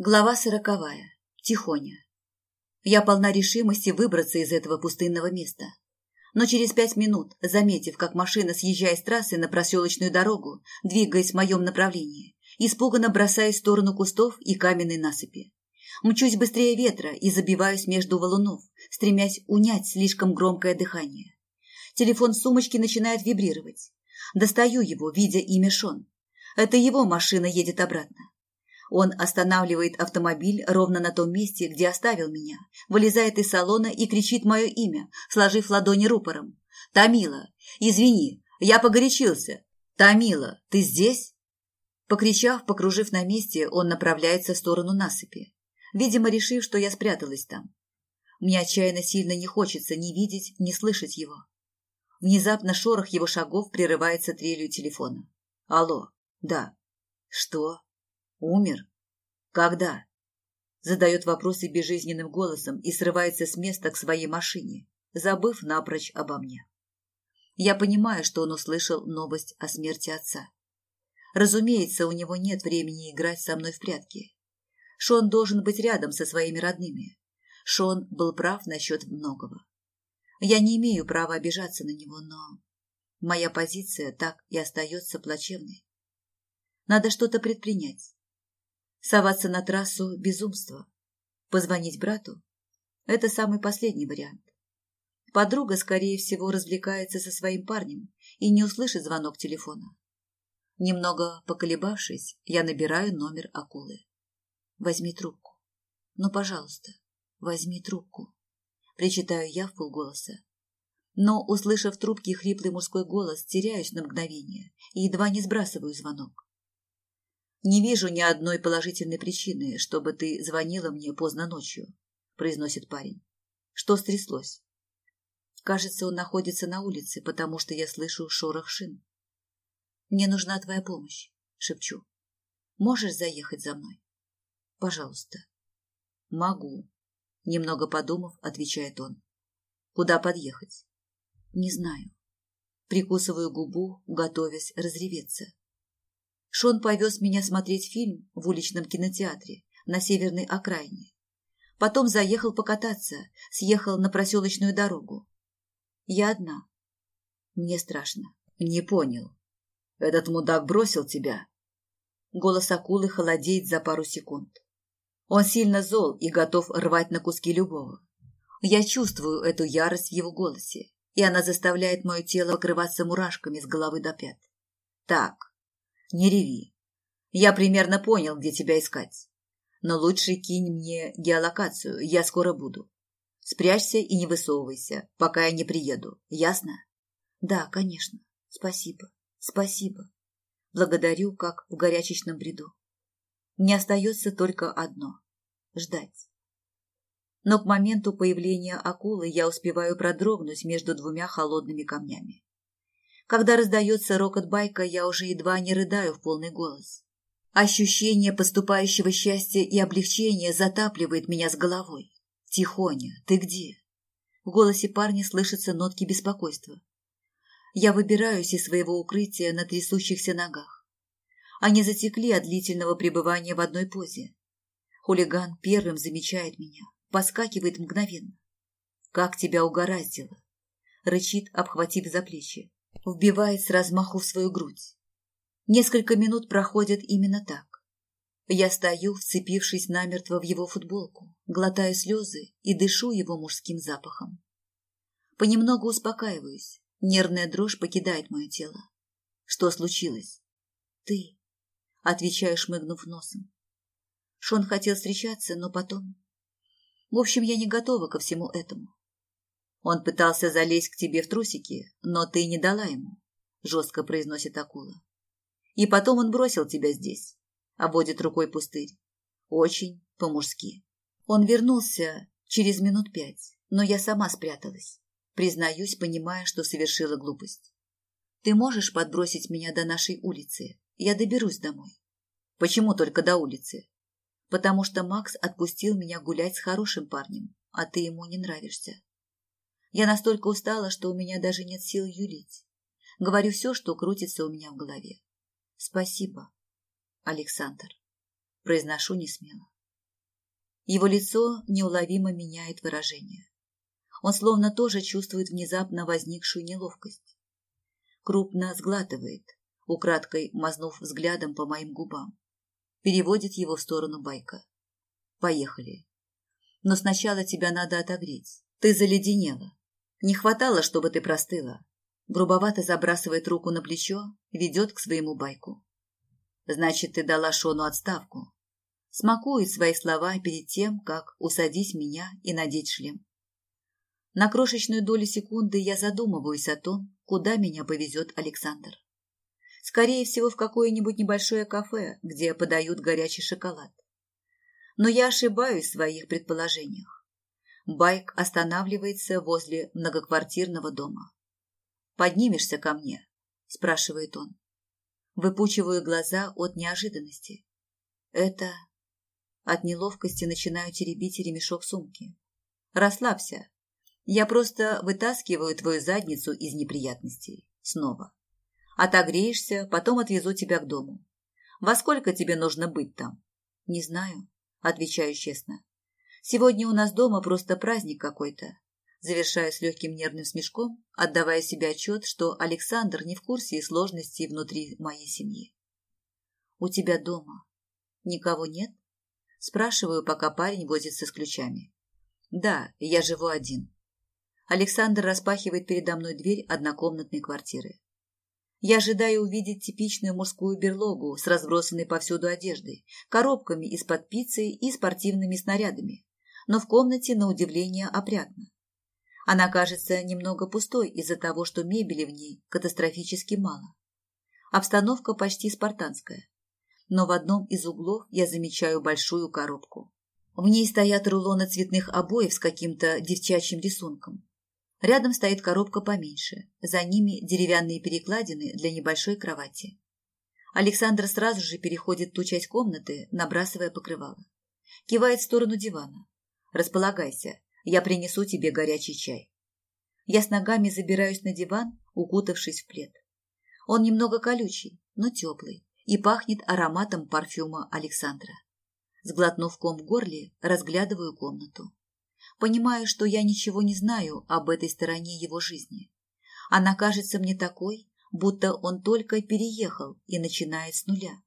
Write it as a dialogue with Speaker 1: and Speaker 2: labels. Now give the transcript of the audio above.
Speaker 1: Глава сороковая. Тихоня. Я полна решимости выбраться из этого пустынного места. Но через пять минут, заметив, как машина съезжает с трассы на проселочную дорогу, двигаясь в моем направлении, испуганно бросаюсь в сторону кустов и каменной насыпи. Мчусь быстрее ветра и забиваюсь между валунов, стремясь унять слишком громкое дыхание. Телефон в сумочке начинает вибрировать. Достаю его, видя имя Шон. Это его машина едет обратно. Он останавливает автомобиль ровно на том месте, где оставил меня, вылезает из салона и кричит мое имя, сложив ладони рупором. «Тамила! Извини, я погорячился! Тамила, ты здесь?» Покричав, покружив на месте, он направляется в сторону насыпи, видимо, решив, что я спряталась там. Мне отчаянно сильно не хочется ни видеть, ни слышать его. Внезапно шорох его шагов прерывается трелью телефона. «Алло, да. Что?» Умер? Когда? Задает вопросы безжизненным голосом и срывается с места к своей машине, забыв напрочь обо мне. Я понимаю, что он услышал новость о смерти отца. Разумеется, у него нет времени играть со мной в прятки. Шон должен быть рядом со своими родными. Шон был прав насчет многого. Я не имею права обижаться на него, но моя позиция так и остается плачевной. Надо что-то предпринять. Соваться на трассу – безумство. Позвонить брату – это самый последний вариант. Подруга, скорее всего, развлекается со своим парнем и не услышит звонок телефона. Немного поколебавшись, я набираю номер акулы. Возьми трубку. Ну, пожалуйста, возьми трубку. Причитаю я в полголоса. Но, услышав в трубке хриплый мужской голос, теряюсь на мгновение и едва не сбрасываю звонок. «Не вижу ни одной положительной причины, чтобы ты звонила мне поздно ночью», – произносит парень. «Что стряслось?» Кажется, он находится на улице, потому что я слышу шорох шин. «Мне нужна твоя помощь», – шепчу. «Можешь заехать за мной?» «Пожалуйста». «Могу», – немного подумав, отвечает он. «Куда подъехать?» «Не знаю». Прикусываю губу, готовясь разреветься. Шон повез меня смотреть фильм в уличном кинотеатре на северной окраине. Потом заехал покататься, съехал на проселочную дорогу. Я одна. Мне страшно. Не понял. Этот мудак бросил тебя? Голос акулы холодеет за пару секунд. Он сильно зол и готов рвать на куски любого. Я чувствую эту ярость в его голосе, и она заставляет мое тело покрываться мурашками с головы до пят. Так, не реви. Я примерно понял, где тебя искать. Но лучше кинь мне геолокацию, я скоро буду. Спрячься и не высовывайся, пока я не приеду. Ясно? Да, конечно. Спасибо. Спасибо. Благодарю, как в горячечном бреду. Мне остается только одно — ждать. Но к моменту появления акулы я успеваю продрогнуть между двумя холодными камнями. Когда раздается рокот байка, я уже едва не рыдаю в полный голос. Ощущение поступающего счастья и облегчения затапливает меня с головой. «Тихоня, ты где?» В голосе парня слышатся нотки беспокойства. Я выбираюсь из своего укрытия на трясущихся ногах. Они затекли от длительного пребывания в одной позе. Хулиган первым замечает меня, поскакивает мгновенно. «Как тебя угораздило!» Рычит, обхватив за плечи вбивает с размаху в свою грудь. Несколько минут проходят именно так. Я стою, вцепившись намертво в его футболку, глотаю слезы и дышу его мужским запахом. Понемногу успокаиваюсь, нервная дрожь покидает мое тело. Что случилось? Ты, отвечаю, шмыгнув носом. Шон хотел встречаться, но потом... В общем, я не готова ко всему этому. Он пытался залезть к тебе в трусики, но ты не дала ему, жестко произносит акула. И потом он бросил тебя здесь, обводит рукой пустырь. Очень по-мужски. Он вернулся через минут пять, но я сама спряталась. Признаюсь, понимая, что совершила глупость. Ты можешь подбросить меня до нашей улицы? Я доберусь домой. Почему только до улицы? Потому что Макс отпустил меня гулять с хорошим парнем, а ты ему не нравишься. Я настолько устала, что у меня даже нет сил юлить. Говорю все, что крутится у меня в голове. Спасибо, Александр. Произношу не смело. Его лицо неуловимо меняет выражение. Он словно тоже чувствует внезапно возникшую неловкость. Крупно сглатывает, украдкой мазнув взглядом по моим губам. Переводит его в сторону байка. Поехали. Но сначала тебя надо отогреть. Ты заледенела. Не хватало, чтобы ты простыла. Грубовато забрасывает руку на плечо, ведет к своему байку. Значит, ты дала Шону отставку. Смакует свои слова перед тем, как усадить меня и надеть шлем. На крошечную долю секунды я задумываюсь о том, куда меня повезет Александр. Скорее всего, в какое-нибудь небольшое кафе, где подают горячий шоколад. Но я ошибаюсь в своих предположениях. Байк останавливается возле многоквартирного дома. «Поднимешься ко мне?» – спрашивает он. Выпучиваю глаза от неожиданности. Это... От неловкости начинаю теребить ремешок сумки. Расслабься. Я просто вытаскиваю твою задницу из неприятностей. Снова. Отогреешься, потом отвезу тебя к дому. Во сколько тебе нужно быть там? Не знаю, отвечаю честно. Сегодня у нас дома просто праздник какой-то. Завершаю с легким нервным смешком, отдавая себе отчет, что Александр не в курсе сложностей внутри моей семьи. У тебя дома никого нет? Спрашиваю, пока парень возится с ключами. Да, я живу один. Александр распахивает передо мной дверь однокомнатной квартиры. Я ожидаю увидеть типичную мужскую берлогу с разбросанной повсюду одеждой, коробками из-под пиццы и спортивными снарядами. Но в комнате, на удивление, опрятно. Она кажется немного пустой из-за того, что мебели в ней катастрофически мало. Обстановка почти спартанская. Но в одном из углов я замечаю большую коробку. В ней стоят рулоны цветных обоев с каким-то девчачьим рисунком. Рядом стоит коробка поменьше, за ними деревянные перекладины для небольшой кровати. Александр сразу же переходит ту часть комнаты, набрасывая покрывало. Кивает в сторону дивана. «Располагайся, я принесу тебе горячий чай». Я с ногами забираюсь на диван, укутавшись в плед. Он немного колючий, но теплый и пахнет ароматом парфюма Александра. Сглотнув ком в горле, разглядываю комнату. Понимаю, что я ничего не знаю об этой стороне его жизни. Она кажется мне такой, будто он только переехал и начинает с нуля.